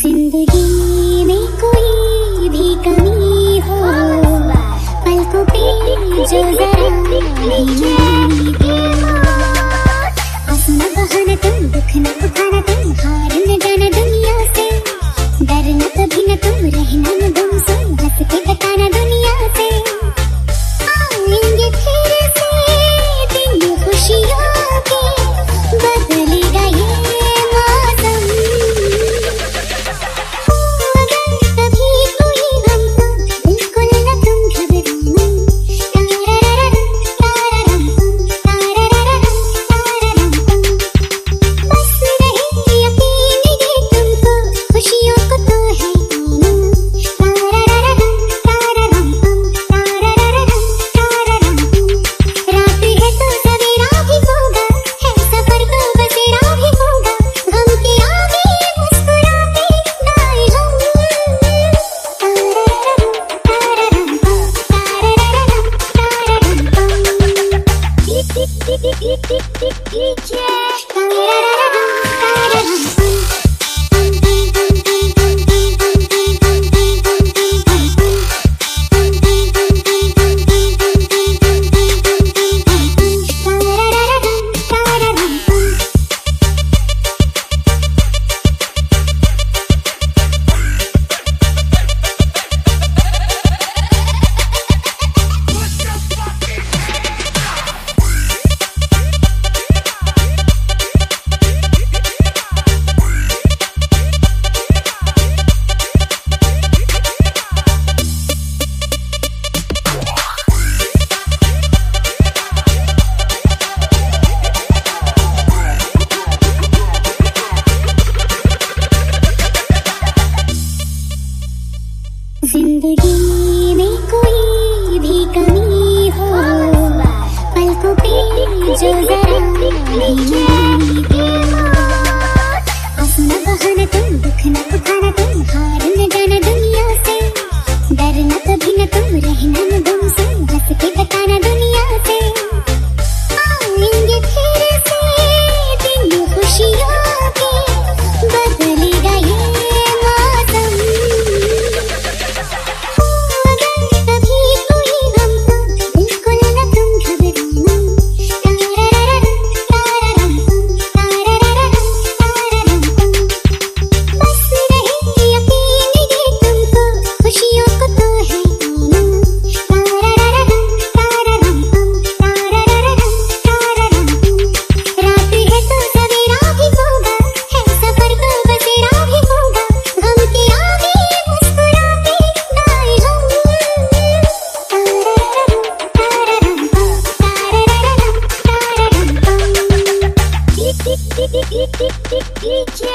ज़िंदगी में कोई भी कमी हो पलकों पे जो जरा DJ ज़िंदगी में कोई भी कमी हो पलकों पे जो DJ